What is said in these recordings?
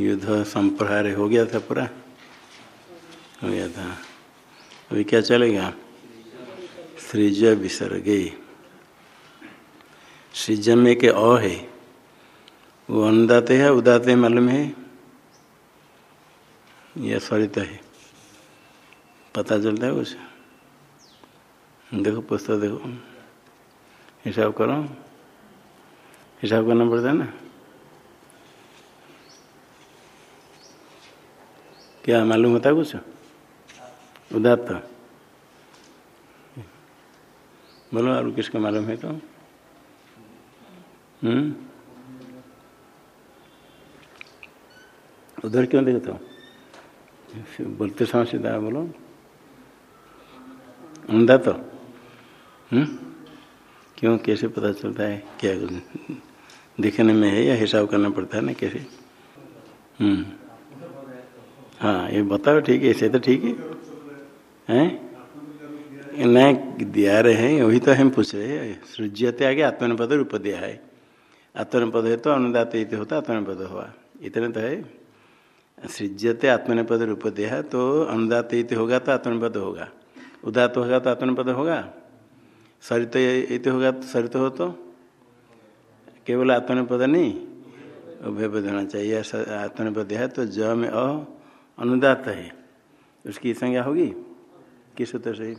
युद्ध संप्रहार हो गया था पूरा? हो गया था। अभी क्या चलेगा? सृज विसर्गे। सृज में के अ है। वो अन्नदाते है, उदाते मालूम है? या स्वरित है? पता चलता है कुछ? देखो, पुस्तक देखो। हिसाब करो। हिसाब करना पड़ता है ना? क्या मालूम होता है कुछ? उदात बोलो और किसका मालूम है तो? हम्म? उधर क्यों देखते हो? बोलते समय सीधा बोलो। अंधा तो हम्म? क्यों? कैसे पता चलता है? क्या दिखने में है या हिसाब करना पड़ता है ना कैसे? हम्म। हाँ ये बताओ, ठीक है, ऐसे तो ठीक है। हैं? नहीं, दिया रहे हैं वही तो हम पूछ रहे हैं। सृज्यते आगे आत्मनिपद रूप दिया है। आत्मनिपद है तो अनुदात इत होता, आत्मनिपद हुआ। इतने तो है। सृज्यते आत्मनिपद रूप दिया तो अनुदात इत होगा तो आत्मनिपद होगा। उदात होगा तो आत्मनिपद होगा। सरित इत होगा तो सरित हो तो। केवल आत्मनिपद नहीं, उभयपद होना चाहिए। आत्मनिपद है तो ज में अ अनुदात है। उसकी संज्ञा होगी? किस सूत्र से?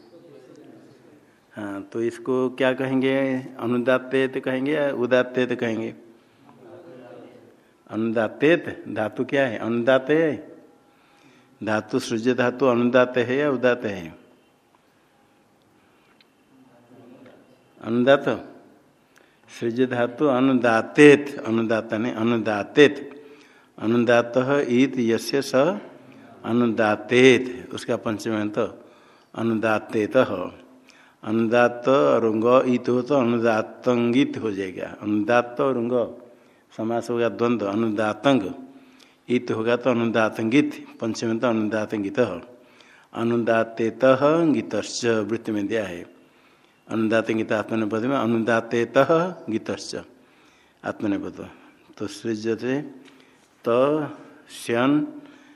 हाँ तो इसको क्या कहेंगे? अनुदातेत कहेंगे या उदातेत कहेंगे? अनुदातेत धातु क्या है? अनुदात है। धातु सृज धातु अनुदात है या उदात है? अनुदात सृज धातु अनुदातेत अनुदात ने अनुदातेत अनुदात ईत यस्य स अनुदातेत, उसका पंचम तो अनुदातेत अनुदात और उंग इत हो तो अनुदातंगित हो जाएगा। अनुदात और उंग समास होगा द्वंद्व अनुदातंग। इत होगा तो अनुदातंगित पंचम तो अनुदातंगित अनुदातेत गीत वृत्ति में दिया है। अनुदातंगित आत्मनिपद में अनुदातेत गीत आत्मनिपद तो सृजते तो श्यन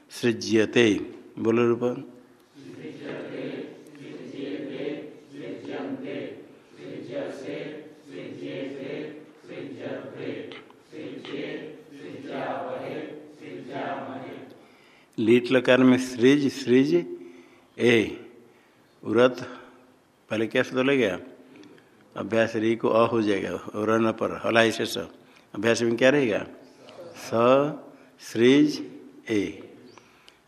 सृज्यते। बोलो रूप। लीट लकार में सृज सृज, ए, उरत, पहले क्या ले गया? अभ्यास री को अ हो जाएगा और न पर, हलाई से स। अभ्यास में क्या रहेगा? स, सृज, ए।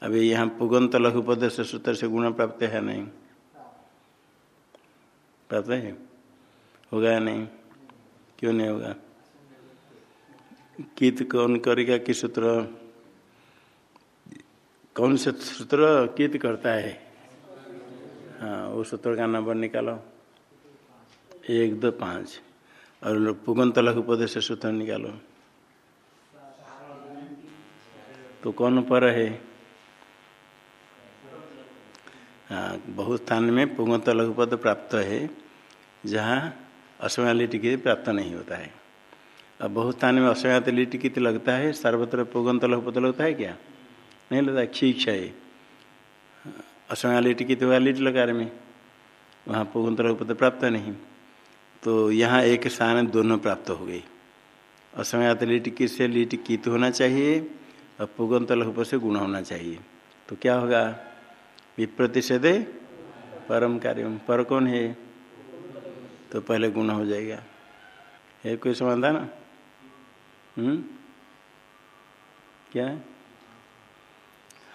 अभी यहाँ पुगंत लघुपद से सूत्र से गुण प्राप्त है नहीं। प्राप्त है? होगा या नहीं? क्यों नहीं होगा? कित कौन करेगा कि सूत्र? कौन से सूत्र कित करता है? हाँ वो सूत्र का नंबर निकालो। एक, दो, पाँच। और पुगंत लघुपद से सूत्र निकालो। तो कौन पर है हाँ बहुत स्थान में पुगंत लघुपद प्राप्त है, जहाँ असमयाली टिकित प्राप्त नहीं होता है। अब बहुत स्थान में असमयाली टिकित लगता है, सर्वत्र पुगंत लघुपद लगता है क्या? नहीं लगता, ठीक है। असमयाली टिकित हुआ लिट लकार में वहाँ पुगंत लघुपद प्राप्त नहीं। तो यहाँ एक स्थान दोनों प्राप्त हो गई। असमयात लिट से लिट कित होना चाहिए, और पुगंत लघुपद से गुण होना चाहिए। तो क्या होगा? विप्रतिषेधे परम कार्य पर कौन है? तो पहले गुण हो जाएगा। है कोई समाधान? हम्म? क्या?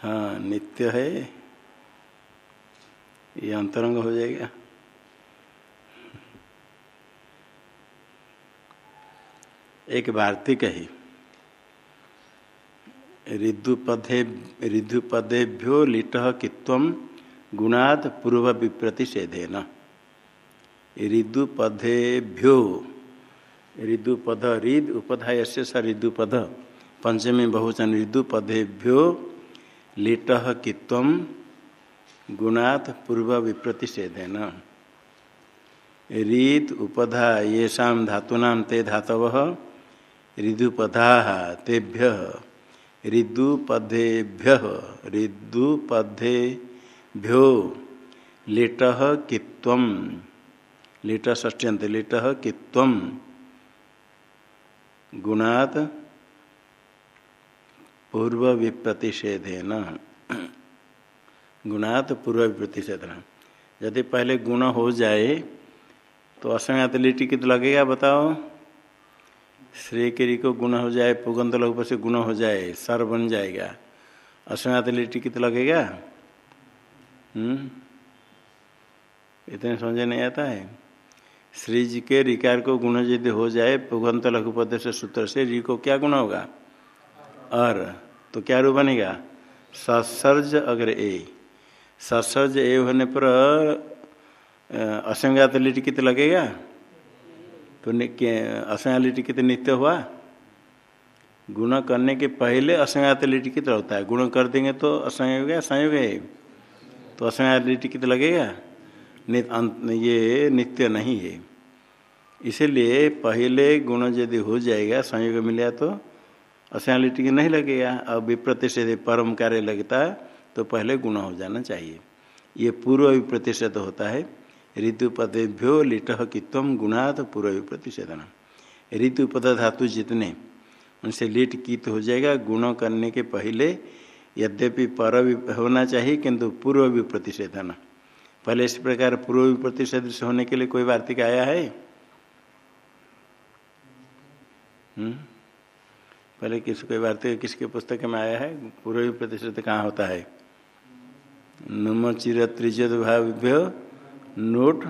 हाँ नित्य है। ये अंतरंग हो जाएगा। एक वार्तिक है। ऋदुपदे ऋदुपदेभ्यो लिट कित्व गुणाद पूर्व विप्रतिषेधेन ऋदुपदेभ्यो ऋदुपद ऋद उपधाय से स ऋदुपद पंचमी बहुचन ऋदुपदेभ्यो लिट कित्व गुणात पूर्व विप्रतिषेधेन रीत उपधा धातूना ते धातव ऋदुपधा तेभ्य। ऋदुपदेभ्य, ऋदुपदेभ्यो लिट कित्व लिट ष्ट्यंत लिट कित्व गुणात पूर्व विप्रतिषेधेन गुणात पूर्व विप्रतिषेधन यदि पहले गुण हो जाए तो असंज्ञात लिटी कित लगेगा, बताओ? श्री किरी को गुण हो जाए, पुगंत लोग से गुण हो जाए, सर बन जाएगा। असंज्ञात लिटी कित लगेगा? हम्म? इतने समझे नहीं आता है। श्री जी के रिकार को गुण यदि हो जाए, पुगंत लघुपद से सूत्र से री को क्या गुण होगा? और तो क्या रूप बनेगा? सत्सर्ज अगर ए। सत्सर्ज ए होने पर असंज्ञात लिट कित लगेगा? तो असंज्ञात लिट कित नित्य हुआ। गुण करने के पहले असंज्ञात लिट कित होता है। गुण कर देंगे तो असंयोग संयोग है तो असंज्ञात लिट कित लगेगा? ये नित्य नहीं है। इसलिए पहले गुण यदि हो जाएगा, संयोग मिला तो असंज्ञालिटी नहीं लगेगा। अब विप्रतिषेध परम कार्य लगता है तो पहले गुण हो जाना चाहिए। ये पूर्व विप्रतिषेध होता है। ऋतुपदेभ्यो लिट कित्व गुणात पूर्व विप्रतिषेधन ऋतुपद धातु जितने, उनसे लिट कित हो जाएगा, गुण करने के पहले यद्यपि पर होना चाहिए, किंतु पूर्व विप्रतिषेधन पहले इस प्रकार पूर्व प्रतिशत होने के लिए कोई वार्तिक आया है? हम्म? पहले किस, कोई वार्तिक किसके पुस्तक में आया है? पूर्व प्रतिषेध कहाँ होता है? नुम चिर त्रिजत भाव्य नोट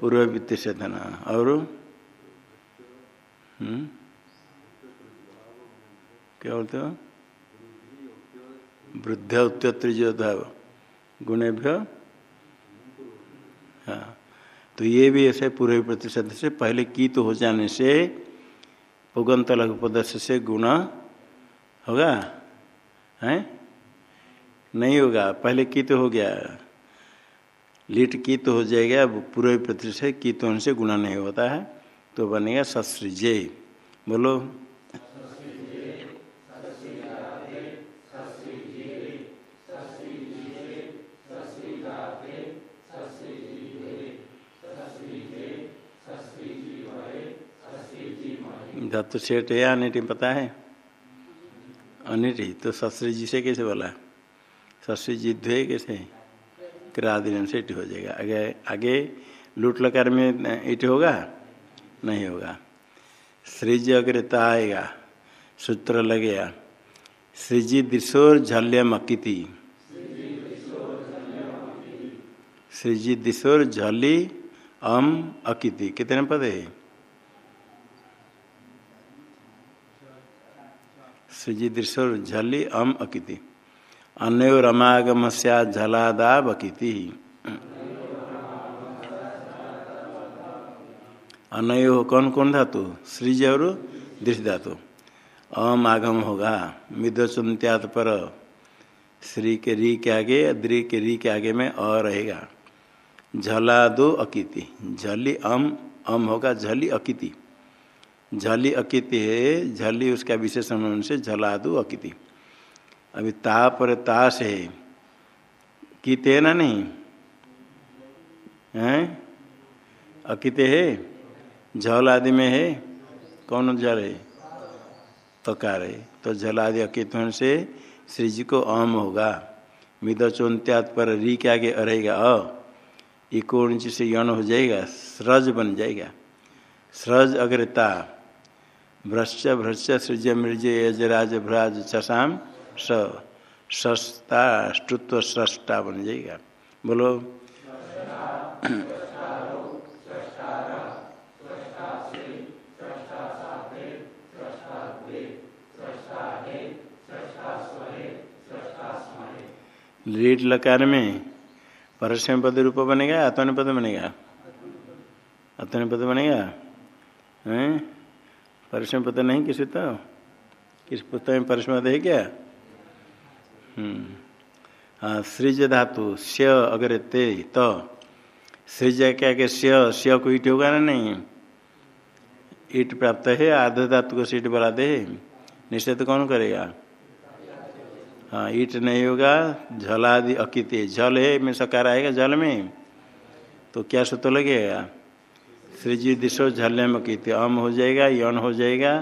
पूर्व प्रतिशतन और हम्म? क्या बोलते हो? वृद्ध उत्तर भाव गुणेभ्य? हाँ। तो ये भी ऐसे पूर्व प्रतिशत से पहले की तो हो जाने से उगंत लघु प्रदर्श से गुण होगा? है? नहीं होगा। पहले की तो हो गया। लीट की तो हो जाएगा पूरे प्रतिशत की तो उनसे गुणा नहीं होता है तो बनेगा सत्सृजय। बोलो। धातु सेठ है, अनिटी पता है? अनिटी तो ससुरी जी से कैसे बोला? ससुरी जी ध्वे कैसे? क्रादिन से इट हो जाएगा। आगे आगे लूट लकार में इट होगा? नहीं होगा। श्रीजी अग्रता आएगा, सूत्र लगेगा। श्रीजी दिशोर झल्य मकिति। श्रीजी दिशोर झली अम अकिति। कितने पद है? सुजी दृश्य झली अम अकिति। अन्यो रमागम झलादा बकिति अनयो कौन कौन धातु? सृज और दृश्य धातु। अम आगम होगा। मिदचुंत्यात पर श्री के री के आगे द्री के री के आगे में अ रहेगा। झलादो अकिति। झली अम अम होगा झली अकिति। झली अकिति है, झली उसका विशेषण से झलादु अकिति। अभी ता पर ताश है किते है ना नहीं? है? अकिते है? झल आदि में है? कौन जल है? तकार है तो झल आदि अकित से श्री जी को अम होगा। मिद चौंत्यात पर री के आगे रहेगा अ, इकोण से यण हो जाएगा स्रज बन जाएगा। स्रज अग्रता। भ्रश्च भ्रश्च सृज मृज यजराज भ्राज चषाम स, सस्ता, स्तुत्व सृष्टा बन जाएगा। बोलो। लीड लकार में परसम पद रूप बनेगा, आत्मन पद बनेगा? आत्मन पद बनेगा? हैं? पता नहीं, किसी तो? किस पुस्तक में परिश्रम है क्या? हाँ सृज धातु, स्य अगर ते तो सृज क्या के स्य स्य को ईट होगा ना नहीं? ईट प्राप्त है आध धातु को सीट बढ़ा दे, निश्चित कौन करेगा? हाँ ईट नहीं होगा झलादि अकित, जल है, में सकार आएगा जल में तो क्या सूत्र लगेगा? सृजी दिशो झल्यम अकित, अम हो जाएगा, यौन हो जाएगा,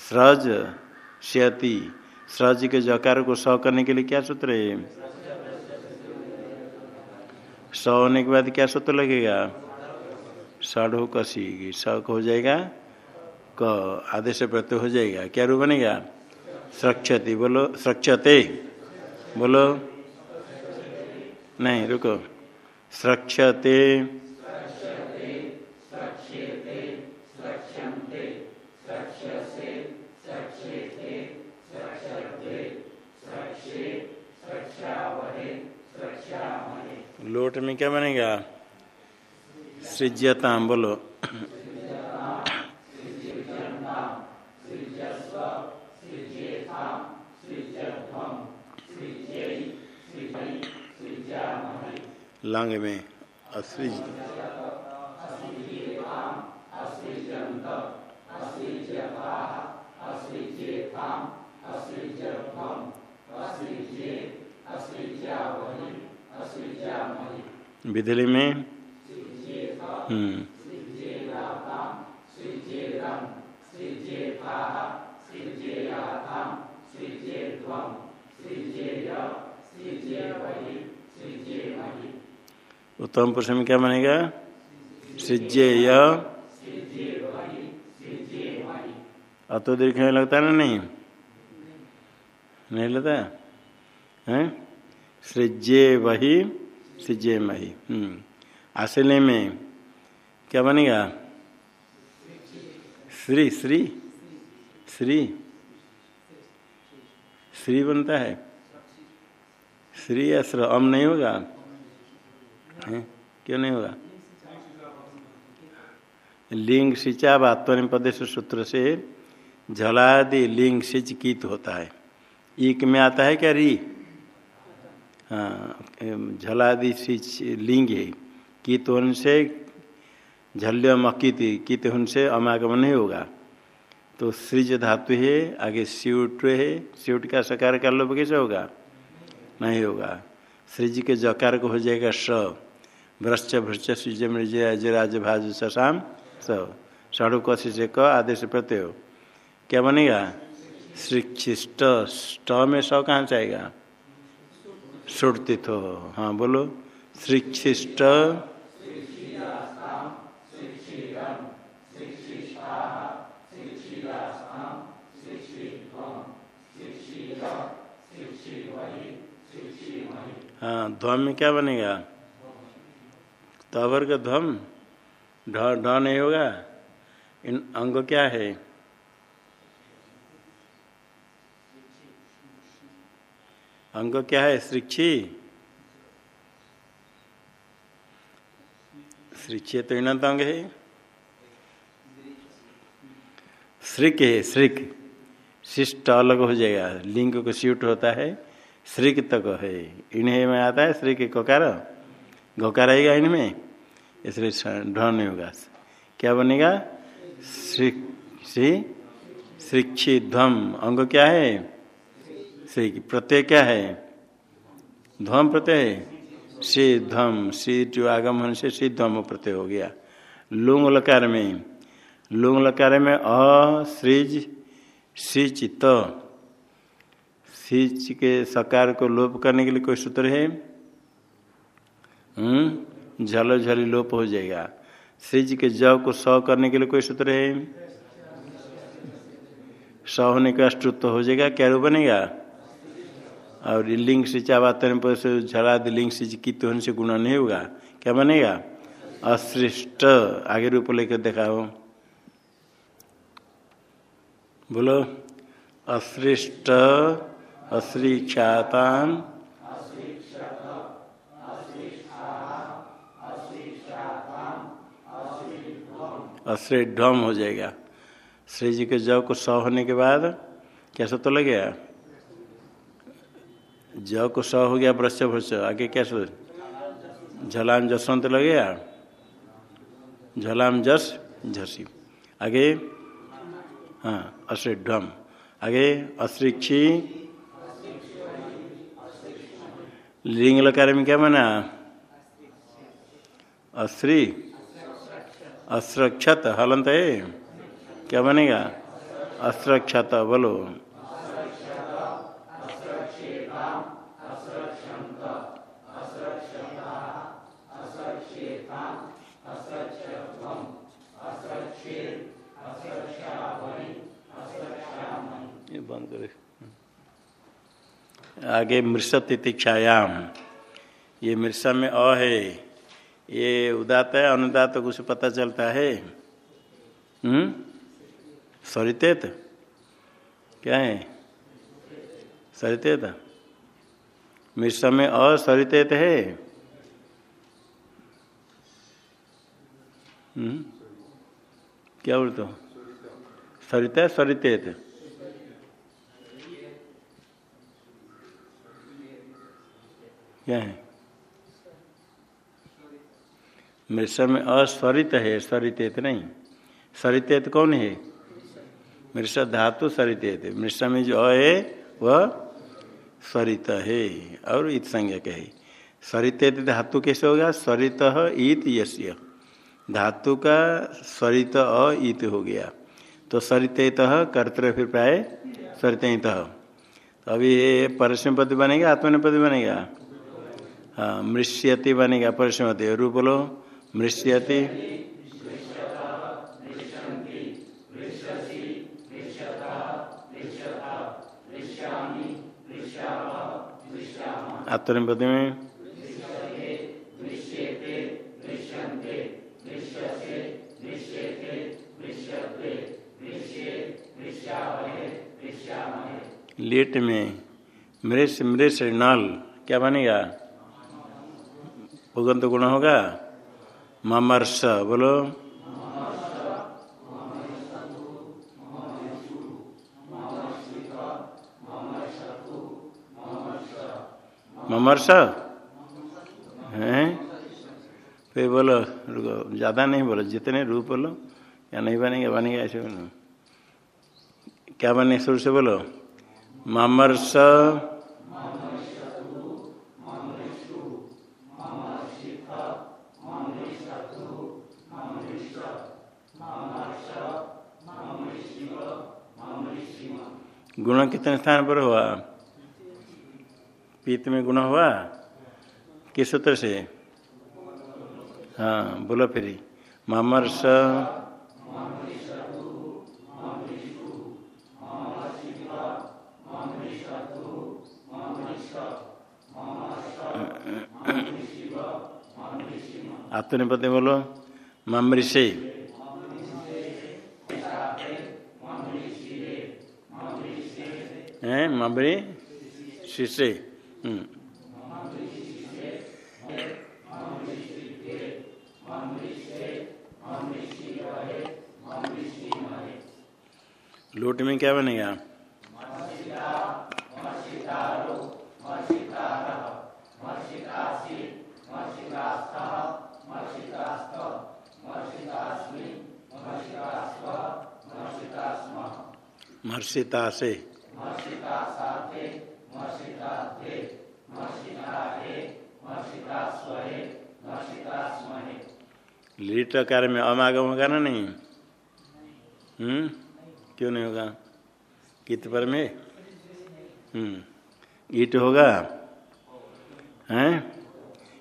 सृज श्यति सृज के जकार को स करने के लिए क्या सूत्र है? स होने के बाद क्या सूत्र लगेगा? सढ़ो कसी। स हो जाएगा? क। आदेश प्रत्यय हो जाएगा। क्या रूप बनेगा? सक्षति। बोलो, सक्षते। बोलो। नहीं, रुको। सक्षते। लोट में क्या बनेगा? सृज्यता बोलो लंग में असृज विधि में। हम्म। उत्तम पुरुष में क्या बनेगा? सृज्य अतो दीर्घ में लगता है ना नहीं? नहीं लगता है? सृज्य वही सृज्य मही आशले में क्या बनेगा श्री श्री श्री श्री बनता है श्री या श्र अम नहीं होगा? क्यों नहीं होगा लिंग सिंचा आत्मनिपदेश सूत्र से झलादि लिंग सिंच कीत होता है ईक में आता है क्या री झलादि सिंच लिंग है कीत होने से झल्यम अकित कित होने से अमागमन नहीं होगा। तो सृज धातु है, आगे स्यूट है, स्यूट का सकार का लोभ कैसे होगा? नहीं होगा। सृज के जकार को हो जाएगा स। भ्रश्च भ्रश्च सृज, मृज राज, भाज सशाम स। साढ़ु कसी से क आदेश प्रत्यय। क्या बनेगा? शिष्ट स्ट में स कहाँ से आएगा? सुड़तिथ हो हाँ बोलो। शिक्षिष्ट हाँ ध्वम में क्या बनेगा? तवर का ध्वम? ढ नहीं होगा? इन अंग क्या है? अंग क्या है? श्रिक्षी श्रिक्षी तो इनंत अंग है। श्रिक है श्रिक शिष्ट अलग हो जाएगा। लिंग को स्यूट होता है श्रिक तक है। इन्हें में आता है श्री के ककार घोकार आएगा इनमें, इसलिए ढ नहीं होगा। क्या बनेगा? श्री श्री शिक्षी ध्वम अंग क्या है? श्री प्रत्यय क्या है? ध्वम प्रत्यय श्री ध्वम श्री जो आगम होने से श्री ध्वम प्रत्यय हो गया। लुंग लकार में लुंग लकार में अ, सृज, सिचित। सिच के सकार को लोप करने के लिए कोई सूत्र है? हम्म झल झली लोप हो जाएगा। सिज के ज को स करने के लिए कोई सूत्र है? स होने का अष्टुत्व हो जाएगा, क्या रूप बनेगा? और लिंग सिंचा वातन पर से झला लिंग सिंच की होने से गुण नहीं होगा क्या बनेगा अश्रिष्ट आगे रूप लेकर दिखाओ बोलो अश्रिष्ट अश्रीक्षातान अश्री ढम हो जाएगा श्री जी के जव को स होने के बाद कैसा तो लगेगा ज को स हो गया ब्रश भ्रश आगे क्या झलाम जसवंत लगेगा झलाम जस, झसी। आगे? हाँ अश्री ढम आगे? अश्रिक्षी। लिंग लकार में क्या बना? अश्री। अस्रक्षत हलंत है क्या बनेगा? अस्रक्षत बोलो। आगे मृष तितिक्षायाम ये मृषा में अ है। ये उदात है अनुदात कुछ पता चलता है। हम्म? सरितेत? क्या है? सरितेत? मृषा में असरितेत है। हम्म? क्या बोलते हो? सरिता, सरितेत। क्या है? मृष में अस्वरित है स्वरित नहीं। सरितेत कौन है? मृष धातु सरितेत मृष में जो है, वह स्वरित है। और इत संज्ञक है? सरितेत धातु कैसे होगा? स्वरित ईत यश्य धातु का स्वरित अ ईत हो गया। तो सरित कर्तव्य फिर प्राय? सरित तो अभी ये परस्म पद बनेगा आत्मनिपद बनेगा? मृष्यति बनेगा परिश्रमति रूप बोलो मृष्यति में लेट में मृष मृष नल क्या बनेगा उगंत गुण होगा? ममर्ष बोलो। ममर्ष हैं? फिर बोलो ज़्यादा नहीं बोलो, जितने रूप बोलो, या नहीं बनेंगे, बनेगा ऐसे बोलो। क्या बने शुरू से बोलो? ममर्ष गुण कितने स्थान पर हुआ? पीत में गुण हुआ? किस सूत्र से? हाँ बोलो फिर। मामर्ष। आत्मनिपति बोलो। ममृषे हैं मबरी शीशे। हम्म। लोट में क्या बनेगा? महर्षिता से लीट कार्य में अमागम होगा ना नहीं? हम्म? क्यों नहीं होगा? कित पर में? हम्म। ईट होगा? हैं?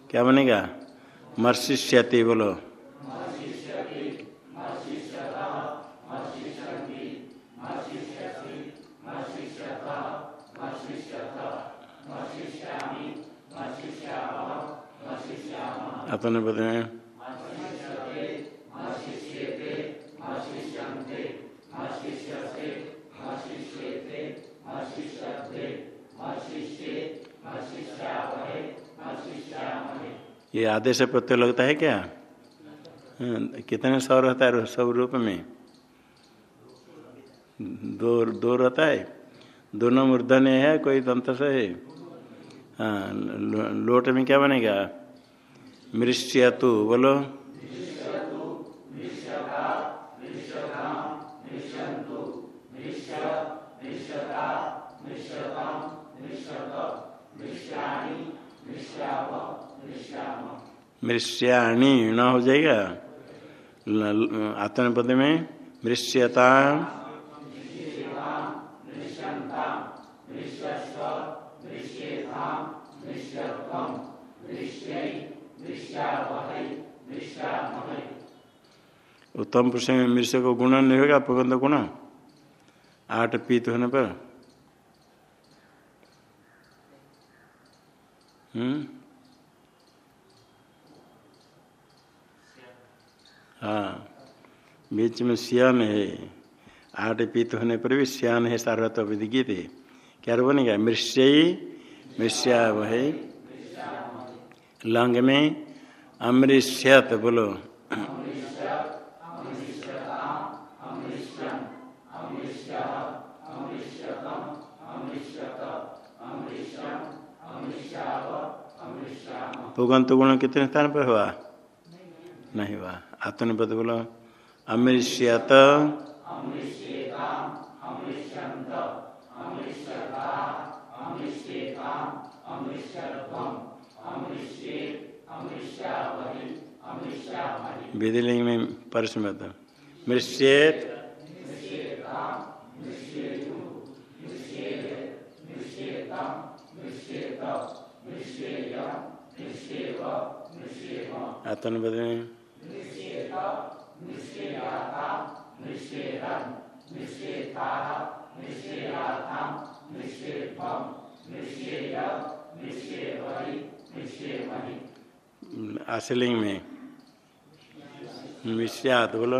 क्या बनेगा? मर्शिष्यति बोलो। अपने बताए ये आदेश प्रत्यय लगता है क्या? हाँ, कितने सौ रहता है सब रूप में? दो दो रहता है? दोनों मूर्धन है कोई दंत से है? हाँ लोट में क्या बनेगा? मृष्यतु बोलो। मृष्याणी न हो जाएगा। आत्मपद में मृष्यता उत्तम पुरुष में मृष को गुण नहीं होगा अपगंध गुण। आठ पीत होने पर। हम्म। हाँ। बीच में श्यान है। आठ पीत होने पर भी श्यान है सार्वत गीत है। क्या बनेगा? मृष्य मृष्या वह लंग में अमृष्यत बोलो। पुगंत गुण कितने स्थान पर हुआ? नहीं हुआ। आत्मनिपद बोलो। अमृष्यत। विधिलिंग में परस्मत मृष्येत आत्मनिपद में आशलिंग में। मिश्यात बोलो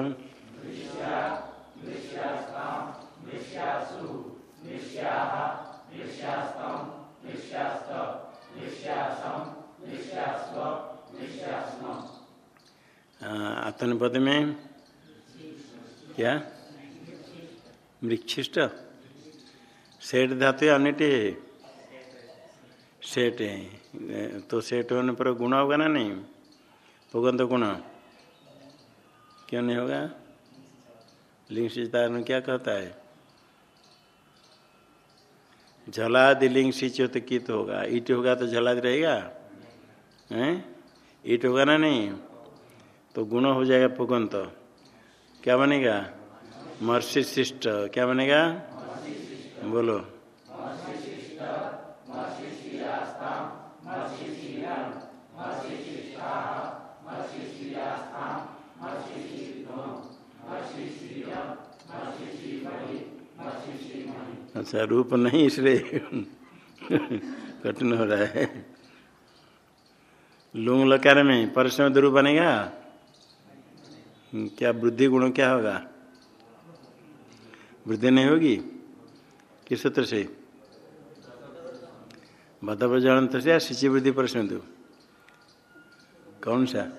आत्मपद में क्या? मृक्षिष्ट सेठ धातु अनिट सेठ है। तो सेठ होने पर गुण होगा ना नहीं? पुगंत गुण। क्यों नहीं होगा? लिंग सिचारण क्या कहता है? झलादि लिंग सिंचो तो कित होगा? ईट होगा तो झलाद रहेगा? हैं? ईट होगा ना नहीं? तो गुण हो जाएगा पुगंत क्या बनेगा? मर्षिशिष्ट क्या बनेगा? बोलो। अच्छा रूप नहीं, इसलिए कठिन हो रहा है। लुंग लकार में परसम द्रुप बनेगा? क्या वृद्धि गुण क्या होगा? वृद्धि नहीं होगी? किस सूत्र से? बदवजनत से या शिची वृद्धि प्रश्न दो कौन सा?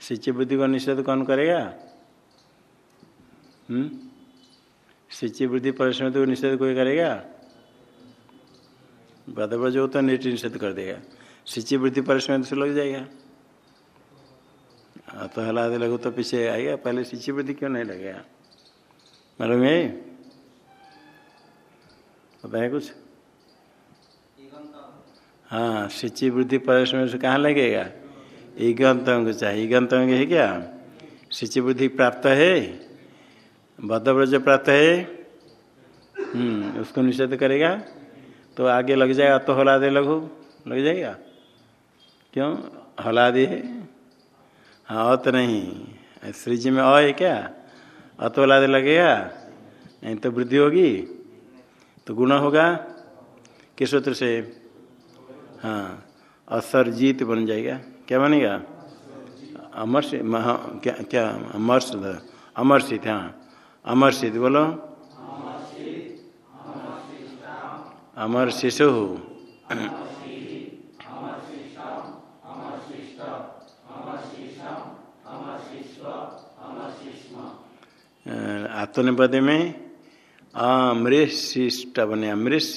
शिची वृद्धि को निषेध कौन करेगा? हम्म? शिची वृद्धि परिश्रम तो निषेध कोई करेगा? बदवज हो तो निषेध कर देगा। सिंची वृद्धि परिश्रम से लग जाएगा। तो हला दे लगो तो पीछे आएगा पहले सिंची वृद्धि क्यों नहीं लगेगा मालूम है? पता है कुछ? हाँ सिंची वृद्धि परिश्रम से कहाँ लगेगा? ईगंत अंग चाहिए। ईगंत है क्या? सिंची वृद्धि प्राप्त है? बद्धव्रज प्राप्त है। हम्म उसको निषेध करेगा। तो आगे लग जाएगा तो हला दे लघु। लग जाएगा? क्यों? हलादि है। हाँ अत नहीं। सृज में अ है क्या? अत हलादि लगेगा? नहीं तो वृद्धि होगी। तो गुण होगा। किस सूत्र से? हाँ असरजीत बन जाएगा। क्या बनेगा? अमर क्या क्या? अमर अमरसित हाँ। अमरसित बोलो। अमर शिशु आत्मनिपद में अमृशिष्ट बने अमृष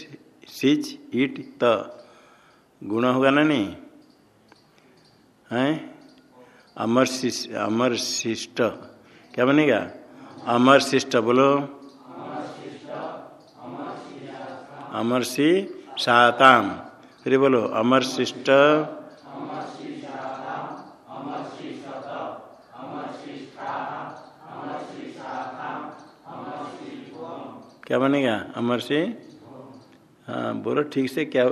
सिज ईट त। गुण होगा ना नहीं? है? अमर अमर शिष्ट क्या बनेगा? अमर शिष्ट बोलो। अमर सी साताम। फिर बोलो, अमर शिष्ट, क्या बनेगा अमर से? हाँ बोलो, ठीक से क्या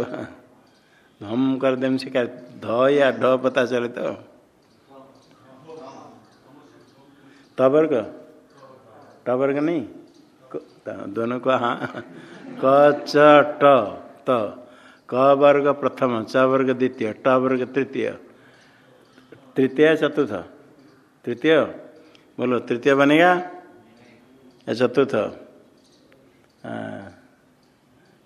हम कर देने से क्या? ध या ढ पता चले तो? तवर्ग टवर्ग नहीं? दोनों को हाँ। क, च, ट, त। क वर्ग प्रथम, च वर्ग द्वितीय, ट वर्ग तृतीय। तृतीय चतुर्थ। तृतीय? बोलो, तृतीय बनेगा? या चतुर्थ?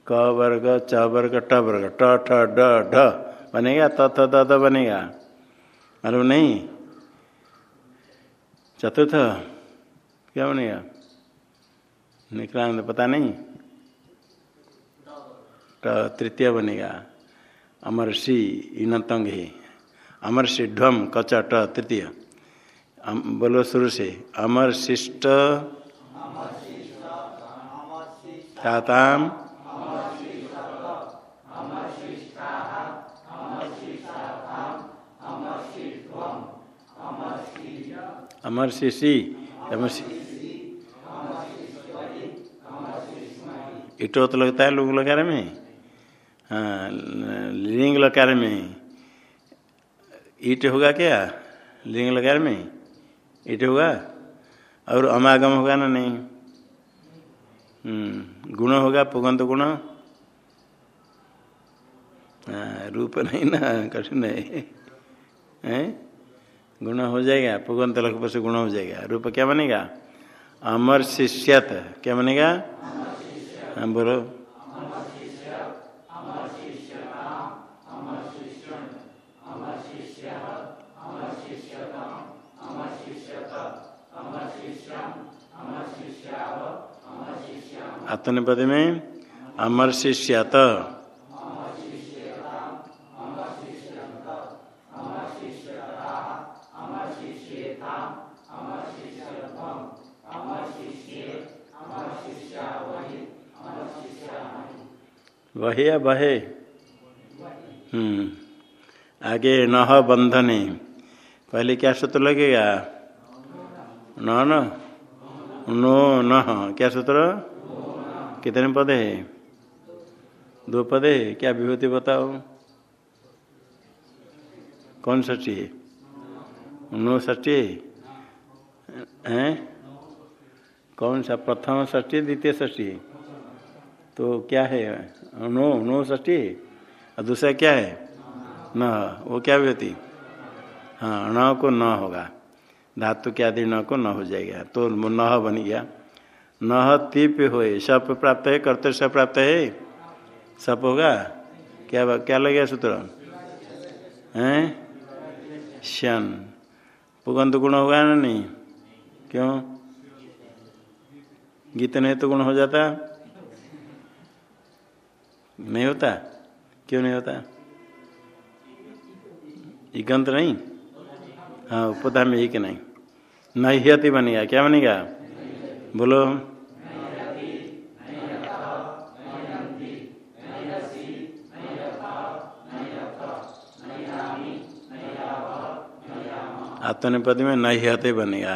क वर्ग, च वर्ग, ट वर्ग। ट, ठ, ड, ढ। बनेगा? त, थ द बनेगा। मालूम नहीं? चतुर्थ? क्या बनेगा निकला पता नहीं तृतीय बनेगा अमर अमरसी इनतंग है अमरसी ढम कचा ट तृतीय बोलो शुरू से अमर शिष्ट ख्याताम अमर शिशी अमर इटो तो लगता है लोग लगा में? हाँ लिंग लकार में। ईट होगा क्या? लिंग लकार में? ईट होगा? और अमागम होगा ना नहीं? गुण होगा, पुगंत गुण? रूप नहीं ना, कठिन है? गुण हो जाएगा, पुगंत लख से गुण हो जाएगा। रूप क्या बनेगा? अमर शिष्यत। क्या बनेगा? बोलो आत्मनिपद में अमर शिष्यत वही या बहे हम्म। आगे नह बंधने। पहले क्या सूत्र लगेगा? न न। नो न क्या सूत्र? कितने पद है? दो पद है। क्या विभूति बताओ? कौन ष्टी है? नो ष्टी है। कौन सा प्रथम ष्टी द्वितीय ष्टी तो क्या है? नो नो ष्टी और दूसरा क्या है? न, वो क्या व्यक्ति हाँ न को न होगा। धातु के आदि न को न हो जाएगा। तो न बन गया। न तीप हो सप प्राप्त है, कर्तव्य सप प्राप्त है? सप होगा? क्या क्या लगेगा सूत्र? हैं? शन। पुगंत गुण होगा ना नहीं? क्यों? गीत नहीं तो गुण हो जाता? नहीं होता क्यों नहीं होता इगंत नहीं? हाँ उपधा में एक नहीं? नह्यति बनेगा क्या बनेगा बोलो। आत्मनिपद में नह्यते बनेगा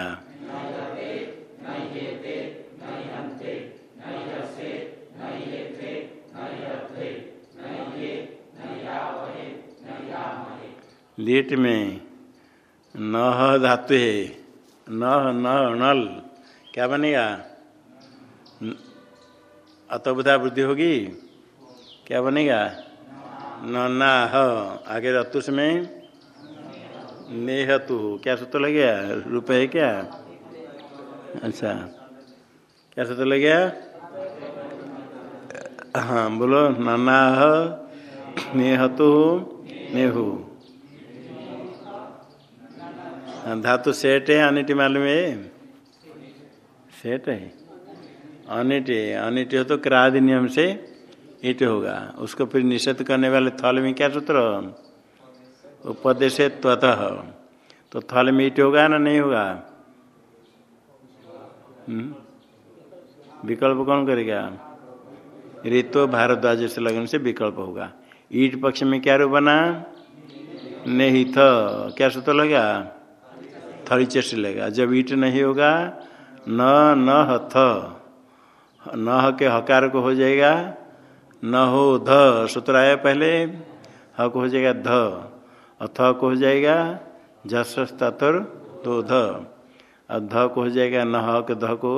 लीट में नह धातु है नह न नल, क्या बनेगा? अतबुधा वृद्धि होगी? क्या बनेगा? न ना ह, आगे रतुष में नेहतु, क्या सूत्र लग गया? रुपये क्या? अच्छा क्या सूत्र लग गया? हाँ बोलो नाना नेहतु, नेहू। धातु सेठ है अनिटी मालूम है? सेठ है। अनिट अनिट हो तो क्रादि नियम से ईट होगा। उसको फिर निषेध करने वाले थल में क्या सूत्र? उपदेश त्वतः। तो थल में ईट होगा ना नहीं होगा? विकल्प कौन करेगा? ऋतु भारद्वाज से लगन से विकल्प होगा। ईट पक्ष में क्या रूप बना? नहीं था क्या सूत्र लगा? थली चेस्ट लेगा जब ईट नहीं होगा, न न थ न के हकार को हो जाएगा, न हो ध, सूत्र आया पहले ह को हो जाएगा ध अथ को हो जाएगा ततर तो ध, और ध को हो जाएगा न ह के ध को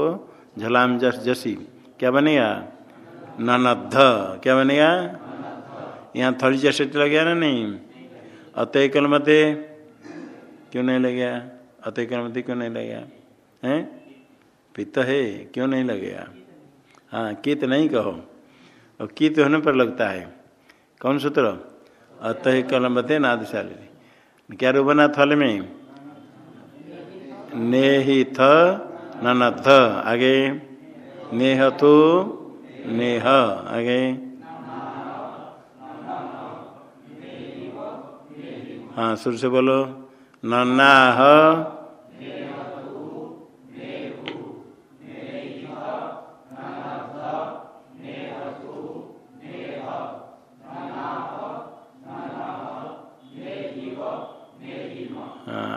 झलाम जस, जसी। क्या बनेगा? न न, ध। क्या बनेगा? यहाँ थोड़ी जैसे लग गया ना नहीं? अतः कल मते क्यों नहीं लग गया अतः कल मते क्यों नहीं लग गया है? पित्त है, क्यों नहीं लगेगा? हाँ कित नहीं कहो। और कित होने पर लगता है। कौन सूत्र? अतः कल मते नादशाली। क्या रूप बना थल में? ने ही थ न थ आगे। नेह तो नेह। आगे। हाँ सुर से बोलो। ह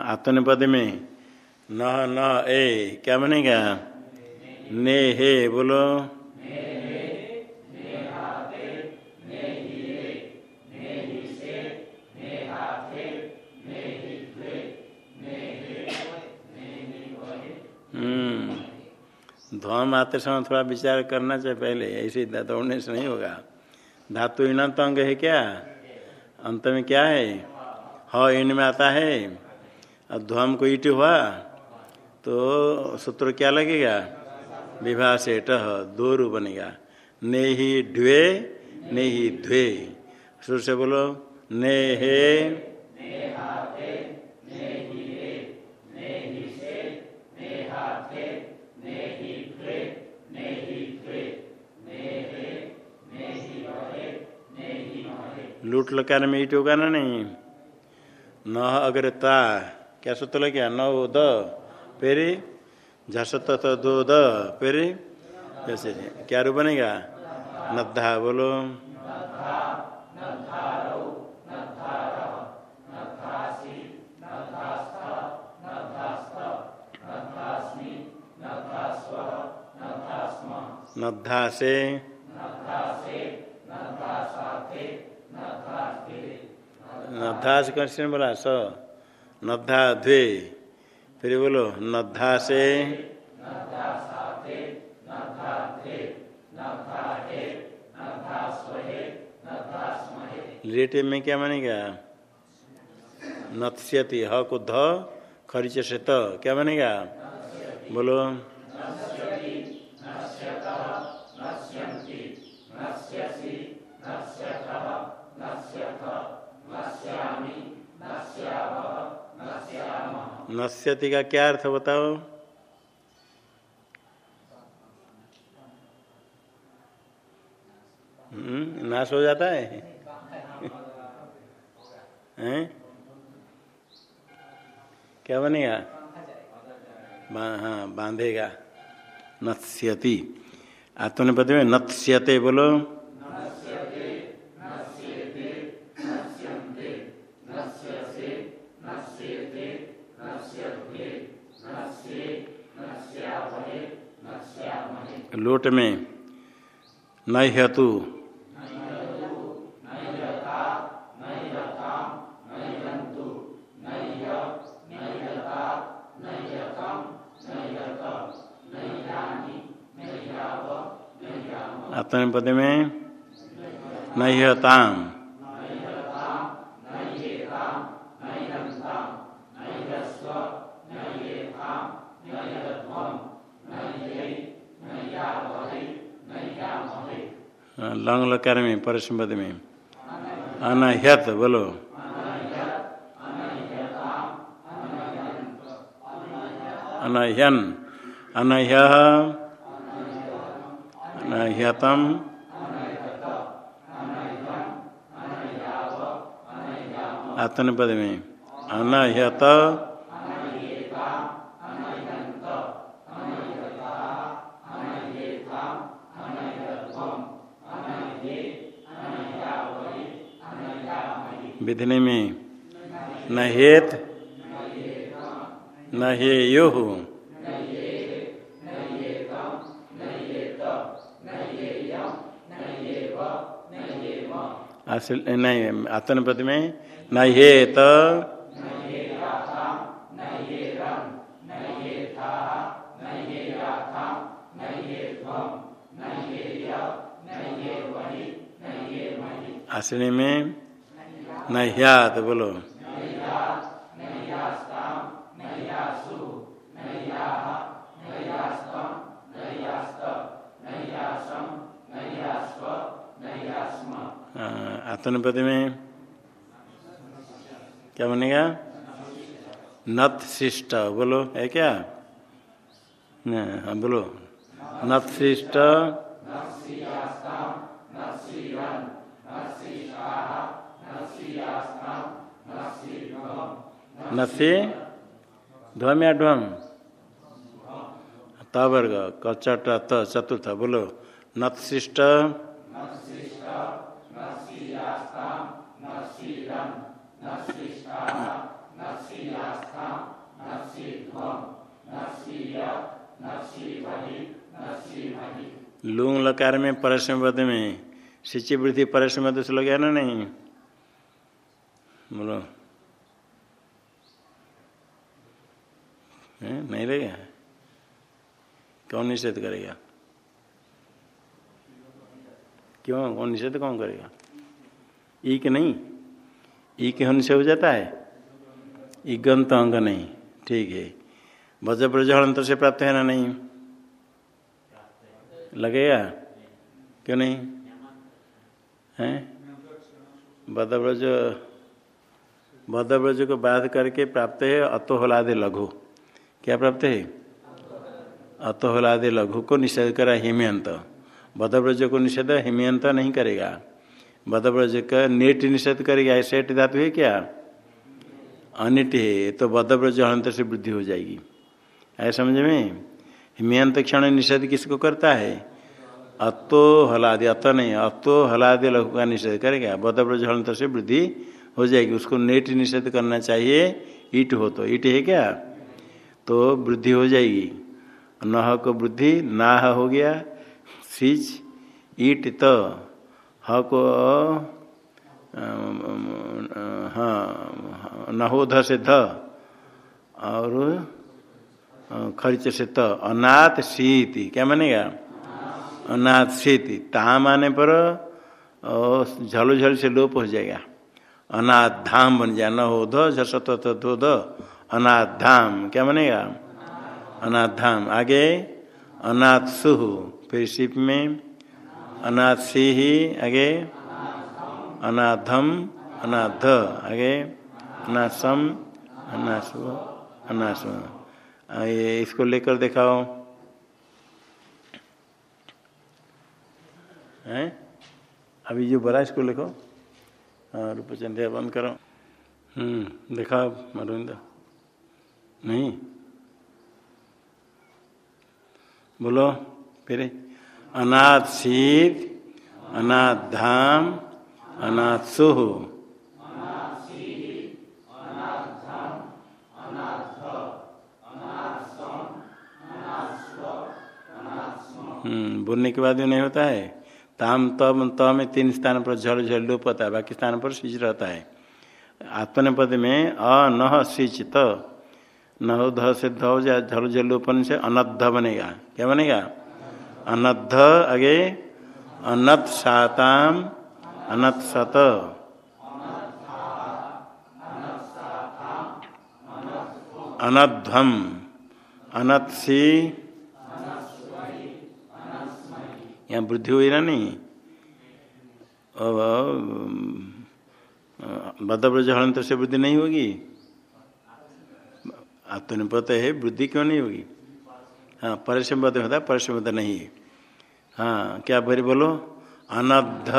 आत्मनिपद में। न न ए क्या बनेगा? ने हे बोलो। ध्वम आते समय थोड़ा विचार करना चाहिए पहले, ऐसे दौड़ने से नहीं होगा। धातु इनंत अंग है क्या? अंत में क्या है? ह इन में आता है। और ध्वम को ईट हुआ तो सूत्र क्या लगेगा? विवाह से टह दो रू बनेगा। ने ही ढ्वे, ने ही ध्वे। सुर से बोलो, ने हे लूट लकार में ईट होगा ना नहीं? न अगर ता, क्या सूत्र लग गया न हो द झसत दो द पेरे जैसे क्या रूप बनेगा? नद्धा बोलो। नद्धा से नद्धा से कौन बोला? स नद्धा द्वे फिर बोलो नद्धा से लेटे में क्या बनेगा नत्स्यति, ह को ध खरीच से त। क्या बनेगा बोलो। नश्यति का क्या अर्थ बताओ? नाश हो जाता है? हैं? क्या बनेगा? हाँ बांधेगा। नत्स्यति आत्मनिपद में नत्स्यते बोलो। लोट में न हेतु आत्मपद में नह्यताम लंग लकार में परसपद में अनह्यत बोलो। अनह्यन। अनह्य। अनह्यतम। आत्मपद में अनह्यत। विधने में न हेत न हे यो नहीं आत्मपद में न हेत आश्रय में नह्यात बोलो। आत्मपद में क्या बनेगा? नत शिष्ट बोलो, है क्या? हाँ बोलो। नत शिष्ट नसे ध्वम या ध्वम तवर्ग, कचट, त, चतुर्थ, बोलो। नत्शिष्ट लूंग लकार में परसमद में सिंची वृद्धि परसमद से लगे ना नहीं? बोलो। नहीं लगेगा कौन निषेध करेगा? क्यों? कौन निषेध कौन करेगा? ई के नहीं। ई के होने से हो जाता है? ईगंत अंग नहीं। ठीक है। वज्र ब्रजहंतर से प्राप्त है ना नहीं? लगेगा? क्यों नहीं? है? बदब्रज बदब्रज को बाध करके प्राप्त है अतोहलादे लघु। क्या प्राप्त है? अतोहलादे लघु को निषेध करा हिमयंत। बदब्रज को निषेध हिमयंत नहीं करेगा। बदब्रज का नेट निषेध करेगा सेठ धातु है क्या? अनिट है तो बदब्रज अंतर से वृद्धि हो जाएगी। ऐसा समझ में? हिमयंत क्षण निषेध किसको करता है? अतो हलादि अत नहीं अतो हलादि लघु का निषेध करेगा। बदब्रज अंतर से वृद्धि हो जाएगी। उसको नेट निषेध करना चाहिए, ईट हो तो। ईट है क्या? तो वृद्धि हो जाएगी। नह को वृद्धि, नाह हो गया। सिज, ईट तो। ह को हाँ नहोध से ध। और खर्च से त। अनाथ शीति क्या मानेगा? अनाथ शीति ता माने पर झलो झल से लोप हो जाएगा। अनाथ धाम बन जाए। न ध झसत धो ध। अनाथ धाम क्या बनेगा? अनाथ धाम आगे अनाथ सुह फिर शिप में अनाथ सिही आगे अनाथम अनाथ आगे, अनासम, अनासु अनासु। ये इसको लेकर दिखाओ। हैं? अभी जो बड़ा इसको लिखो। हाँ रूपचंद बंद करो। हम्म दिखाओ अरविंद नहीं। बोलो, फिर अनाथ शीत अनाथ धाम, अनाथ सुह। हम्म बोलने के बाद नहीं होता है। ताम, तम त में तीन स्थान पर झल झल, लोप होता है, बाकी स्थान पर सिच रहता है। आत्मनिपद में अ, न सिच त न ध से ध हो जाए झल झल लोपन से अनद्ध बनेगा। क्या बनेगा? अनद्ध, आगे अनत साताम अनत सत। अनध्वम अनत सी। यहाँ वृद्धि हुई ना नहीं? बदब्रज हलंत से वृद्धि नहीं होगी? आत्मनिपत है वृद्धि क्यों नहीं होगी? हाँ परिश्रम होता है परिश्रम नहीं है। हाँ क्या भरी बोलो? अनद्ध।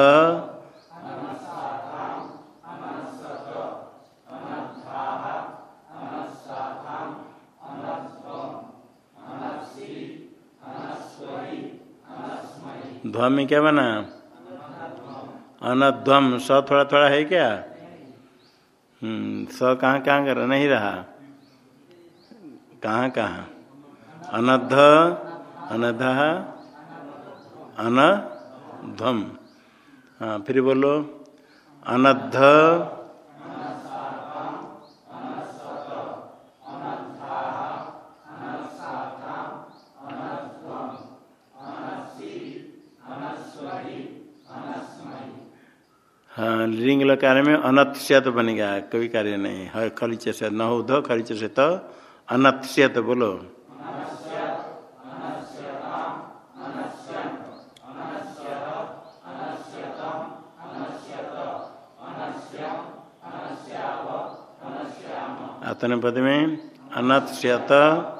ध्वम में क्या बना? अनध्वम। स थोड़ा थोड़ा है क्या? हम्म स कहाँ कहाँ कर नहीं रहा। कहाँ कहाँ? अनध अनध अनध्वम हाँ फिर बोलो, अनध हाँ लिंग लकार में अनत्स्यत बनेगा कोई कार्य नहीं हर खलिच से न हो दो खलिच से तो अनत्स्यत बोलो। अतन पद में अनत्स्यत।